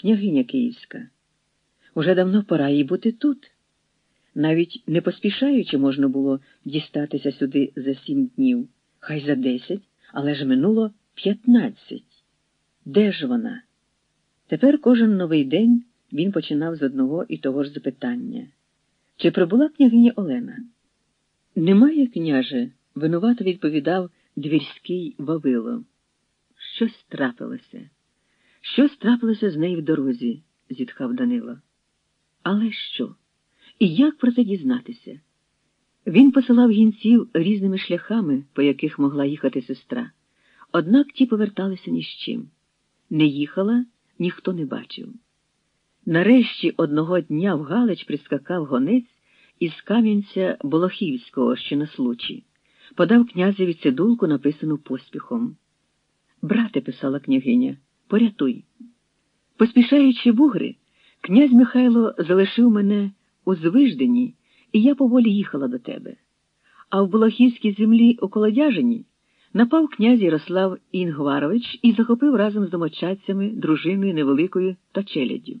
княгиня Київська. Уже давно пора їй бути тут. Навіть не поспішаючи можна було дістатися сюди за сім днів, хай за десять, але ж минуло п'ятнадцять. Де ж вона? Тепер кожен новий день він починав з одного і того ж запитання. Чи прибула княгиня Олена? Немає, княже, винувато відповідав двірський Вавило. Щось трапилося. Щось трапилося з нею в дорозі, зітхав Данило. Але що? І як про це дізнатися? Він посилав гінців різними шляхами, по яких могла їхати сестра, однак ті поверталися ні з чим. Не їхала, ніхто не бачив. Нарешті одного дня в Галич прискакав гонець із Кам'янця Болохівського, що на случі, подав князеві цидулку, написану поспіхом. Брате, писала княгиня, порятуй. Поспішаючи бугри, князь Михайло залишив мене у Звиждені, і я поволі їхала до тебе. А в Болохівській землі у Колодяжині напав князь Ярослав Інгварович і захопив разом з домочадцями, дружиною невеликою та челяддю.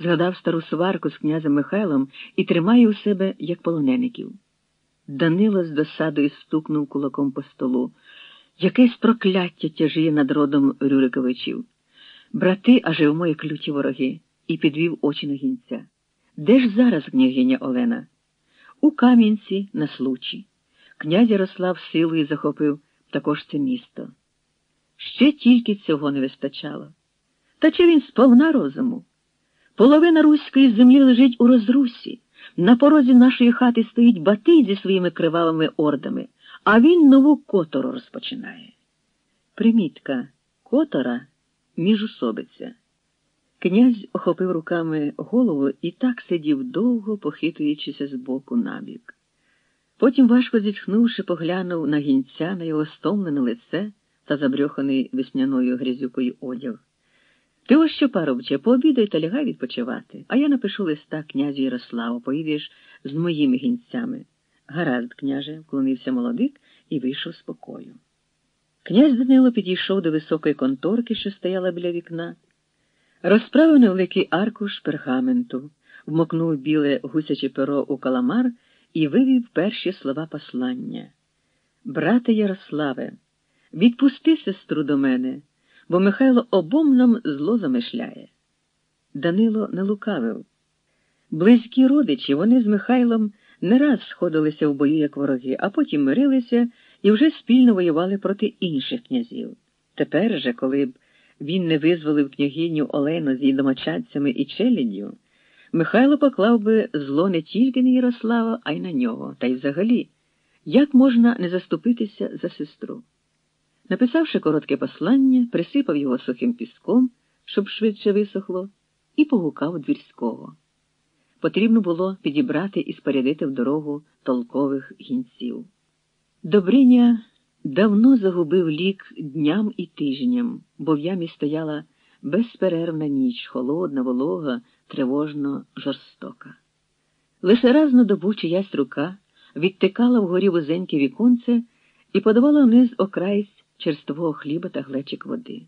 Згадав стару сварку з князем Михайлом і тримає у себе, як полонеників. Данило з досадою стукнув кулаком по столу. Якесь прокляття тяжіє над родом Рюриковичів. Брати, аже в мої клюті вороги, і підвів очі на гінця. Де ж зараз княгиня Олена? У Кам'янці на случі. Князь Ярослав силою захопив також це місто. Ще тільки цього не вистачало. Та чи він сповна розуму? Половина руської землі лежить у розрусі. На порозі нашої хати стоїть Батий зі своїми кривавими ордами, а він нову котору розпочинає. Примітка котора міжусобиця. Князь охопив руками голову і так сидів довго, похитуючися з боку набік. Потім, важко зітхнувши, поглянув на гінця на його стомлене лице та забрьоханий весняною грязюкою одяг. Ти ось що, парубче, пообідай та лягай відпочивати, а я напишу листа князю Ярославу, поїдеш з моїми гінцями. Гаразд, княже, вклонився молодик і вийшов з покою. Князь Данило підійшов до високої конторки, що стояла біля вікна, розправив невеликий аркуш пергаменту, вмокнув біле гусяче перо у каламар і вивів перші слова послання. Брате Ярославе, відпусти сестру до мене, бо Михайло обом нам зло замишляє. Данило не лукавив. Близькі родичі вони з Михайлом не раз сходилися в бою як вороги, а потім мирилися і вже спільно воювали проти інших князів. Тепер же, коли б він не визволив княгиню Олену з її домочадцями і челяддю, Михайло поклав би зло не тільки на Ярослава, а й на нього, та й взагалі, як можна не заступитися за сестру. Написавши коротке послання, присипав його сухим піском, щоб швидше висохло, і погукав двірського. Потрібно було підібрати і спорядити в дорогу толкових гінців. Добриня давно загубив лік дням і тижням, бо в ямі стояла безперервна ніч, холодна, волога, тривожно жорстока. Лише раз на добу чиясь рука відтикала вгорі вузеньке віконце і подавала вниз окраєць черствого хліба та глечик води.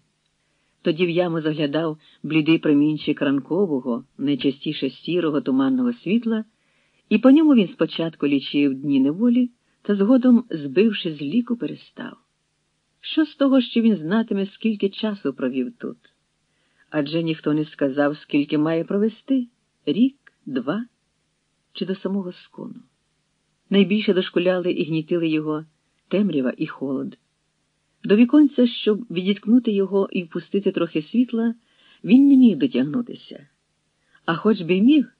Тоді в яму заглядав блідий промінчик ранкового, найчастіше сірого туманного світла, і по ньому він спочатку лічив дні неволі, та згодом, збивши з ліку, перестав. Що з того, що він знатиме, скільки часу провів тут? Адже ніхто не сказав, скільки має провести рік, два чи до самого скону. Найбільше дошкуляли і гнітили його темрява і холод. До віконця, щоб відіткнути його і впустити трохи світла, він не міг дотягнутися. А хоч би й міг,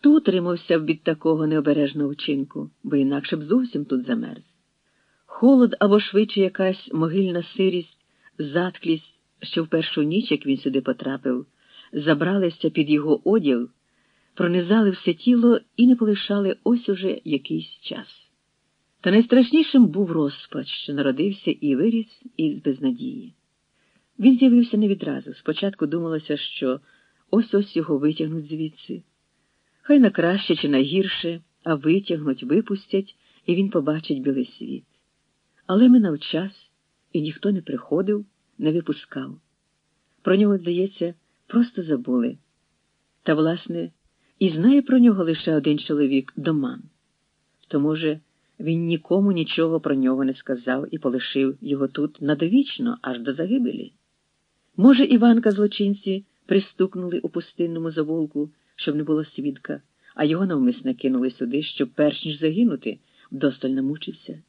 то утримався б від такого необережного вчинку, бо інакше б зовсім тут замерз. Холод або швидше якась могильна сирість, затклість, що в першу ніч, як він сюди потрапив, забралися під його одяг, пронизали все тіло і не полишали ось уже якийсь час. Та найстрашнішим був розпач, що народився і виріс із безнадії. Він з'явився не відразу. Спочатку думалося, що ось ось його витягнуть звідси. Хай на краще чи на гірше, а витягнуть, випустять, і він побачить білий світ. Але минав час, і ніхто не приходив, не випускав. Про нього, здається, просто забули. Та, власне, і знає про нього лише один чоловік доман. То, може, він нікому нічого про нього не сказав і полишив його тут надовічно, аж до загибелі. Може, Іванка злочинці пристукнули у пустинному завулку, щоб не було свідка, а його навмисне кинули сюди, щоб, перш ніж загинути, вдосталь намучився.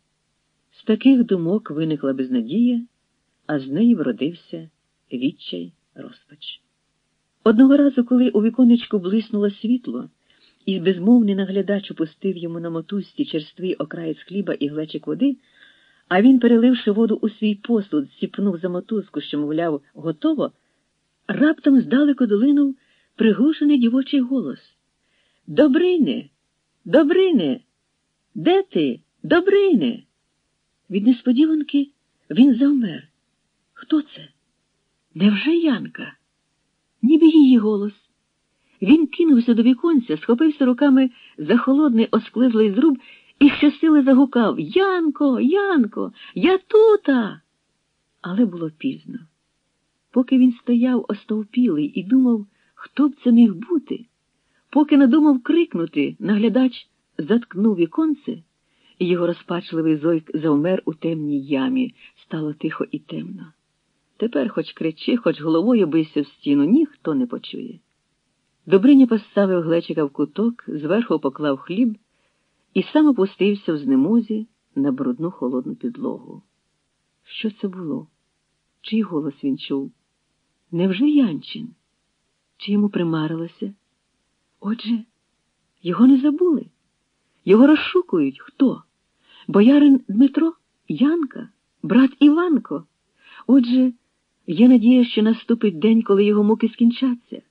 З таких думок виникла безнадія, а з неї вродився відчай розпач. Одного разу, коли у віконечку блиснуло світло, і безмовний наглядач опустив йому на мотузці черствий окраєць хліба і глечик води, а він, переливши воду у свій посуд, сіпнув за мотузку, що, мовляв, готово, раптом здалеку долинув приглушений дівочий голос. Добрине, Добрине, де ти? Добрине? Від несподіванки він завмер. Хто це? Невже Янка? Ніби її голос. Він кинувся до віконця, схопився руками за холодний осклизлий зруб і щосили загукав Янко, Янко, я тута. Але було пізно. Поки він стояв остовпілий і думав, хто б це міг бути, поки надумав крикнути, наглядач заткнув віконце, і його розпачливий зойк завмер у темній ямі, стало тихо і темно. Тепер хоч кричи, хоч головою бийся в стіну, ніхто не почує. Добриня поставив глечика в куток, зверху поклав хліб і сам опустився в знемозі на брудну холодну підлогу. Що це було? Чий голос він чув? Невже Янчин? Чи йому примарилося? Отже, його не забули. Його розшукують хто? Боярин Дмитро, Янка, брат Іванко. Отже, є надія, що наступить день, коли його муки скінчаться.